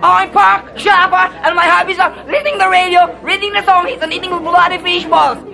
I'm Park Sharper, and my hobbies are listening to the radio, reading the song and eating bloody fish balls.